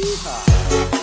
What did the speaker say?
Yeehaw.